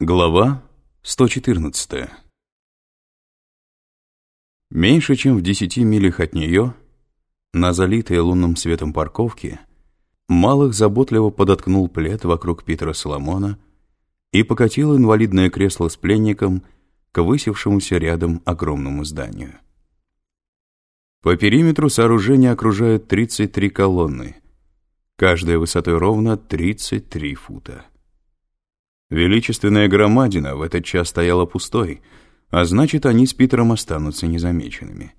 Глава 114 Меньше чем в десяти милях от нее, на залитой лунным светом парковке, Малых заботливо подоткнул плед вокруг Питера Соломона и покатил инвалидное кресло с пленником к высевшемуся рядом огромному зданию. По периметру сооружения окружают 33 колонны, каждая высотой ровно 33 фута. Величественная громадина в этот час стояла пустой, а значит, они с Питером останутся незамеченными.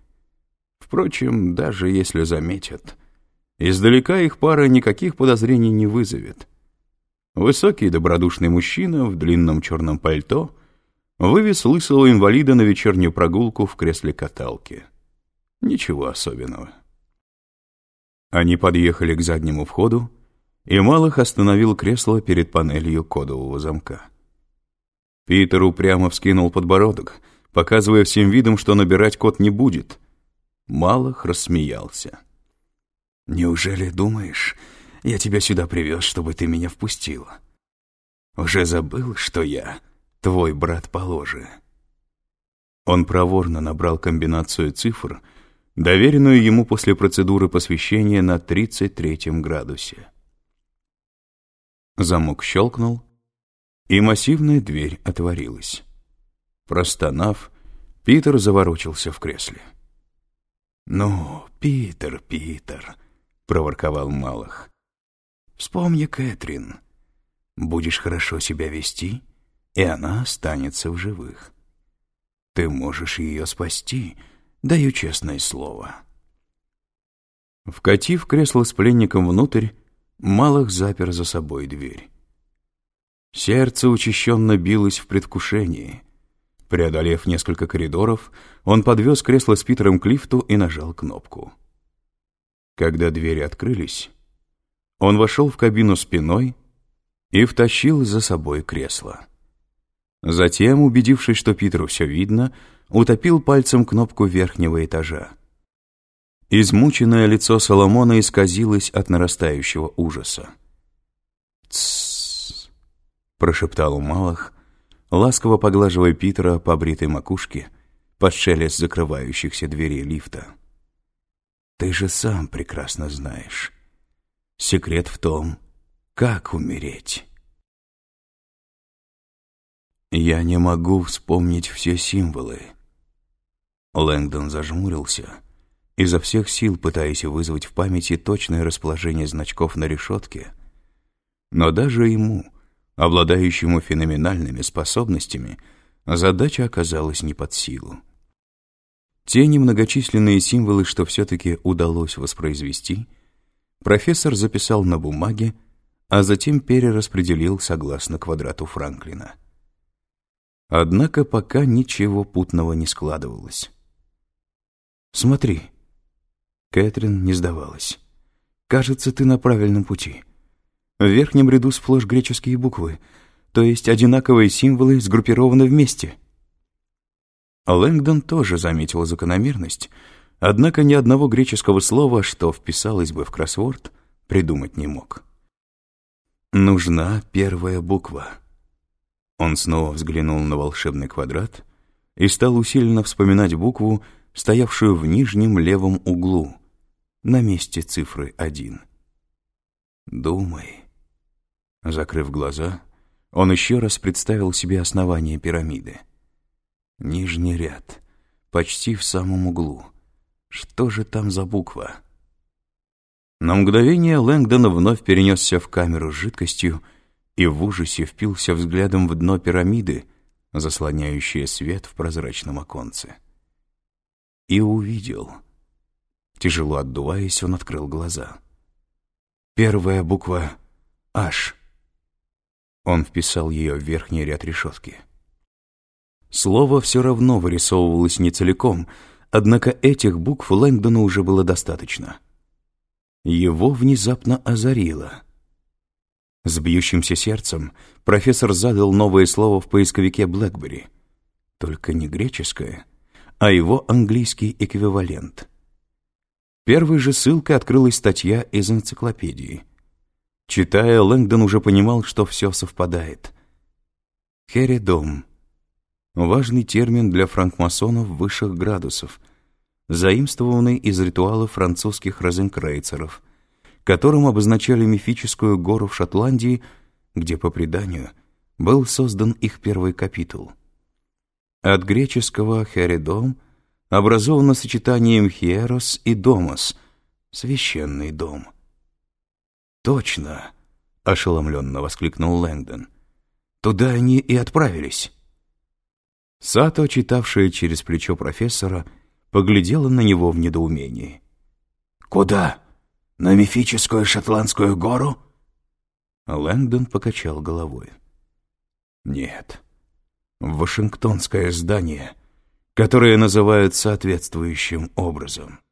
Впрочем, даже если заметят, издалека их пара никаких подозрений не вызовет. Высокий добродушный мужчина в длинном черном пальто вывез лысого инвалида на вечернюю прогулку в кресле каталки. Ничего особенного. Они подъехали к заднему входу, и Малых остановил кресло перед панелью кодового замка. Питер упрямо вскинул подбородок, показывая всем видом, что набирать код не будет. Малых рассмеялся. «Неужели думаешь, я тебя сюда привез, чтобы ты меня впустила? Уже забыл, что я твой брат по ложе?» Он проворно набрал комбинацию цифр, доверенную ему после процедуры посвящения на 33 градусе. Замок щелкнул, и массивная дверь отворилась. Простонав, Питер заворочился в кресле. «Ну, Питер, Питер», — проворковал Малых, — «вспомни Кэтрин. Будешь хорошо себя вести, и она останется в живых. Ты можешь ее спасти, даю честное слово». Вкатив кресло с пленником внутрь, Малых запер за собой дверь. Сердце учащенно билось в предвкушении. Преодолев несколько коридоров, он подвез кресло с Питером к лифту и нажал кнопку. Когда двери открылись, он вошел в кабину спиной и втащил за собой кресло. Затем, убедившись, что Питеру все видно, утопил пальцем кнопку верхнего этажа. Измученное лицо Соломона исказилось от нарастающего ужаса. «Тссс», — прошептал Малах, ласково поглаживая Питера по бритой макушке под шелест закрывающихся дверей лифта. «Ты же сам прекрасно знаешь. Секрет в том, как умереть». «Я не могу вспомнить все символы». Лэнгдон зажмурился изо всех сил пытаясь вызвать в памяти точное расположение значков на решетке. Но даже ему, обладающему феноменальными способностями, задача оказалась не под силу. Те немногочисленные символы, что все-таки удалось воспроизвести, профессор записал на бумаге, а затем перераспределил согласно квадрату Франклина. Однако пока ничего путного не складывалось. «Смотри», Кэтрин не сдавалась. «Кажется, ты на правильном пути. В верхнем ряду сплошь греческие буквы, то есть одинаковые символы сгруппированы вместе». Лэнгдон тоже заметил закономерность, однако ни одного греческого слова, что вписалось бы в кроссворд, придумать не мог. «Нужна первая буква». Он снова взглянул на волшебный квадрат и стал усиленно вспоминать букву, стоявшую в нижнем левом углу, на месте цифры один. «Думай». Закрыв глаза, он еще раз представил себе основание пирамиды. Нижний ряд, почти в самом углу. Что же там за буква? На мгновение Лэнгдон вновь перенесся в камеру с жидкостью и в ужасе впился взглядом в дно пирамиды, заслоняющее свет в прозрачном оконце. И увидел — Тяжело отдуваясь, он открыл глаза. Первая буква «H». Он вписал ее в верхний ряд решетки. Слово все равно вырисовывалось не целиком, однако этих букв Лэнгдону уже было достаточно. Его внезапно озарило. С бьющимся сердцем профессор задал новое слово в поисковике Блэкбери. Только не греческое, а его английский эквивалент — Первой же ссылкой открылась статья из энциклопедии. Читая, Лэнгдон уже понимал, что все совпадает. Хередом. Важный термин для франкмасонов высших градусов, заимствованный из ритуала французских розенкрейцеров, которым обозначали мифическую гору в Шотландии, где, по преданию, был создан их первый капитул. От греческого «хередом» образовано сочетанием «херос» и «домос» — «священный дом». «Точно!» — ошеломленно воскликнул Лэнгдон. «Туда они и отправились». Сато, читавшая через плечо профессора, поглядела на него в недоумении. «Куда? На мифическую шотландскую гору?» Лэнгдон покачал головой. «Нет, в Вашингтонское здание, которое называют соответствующим образом».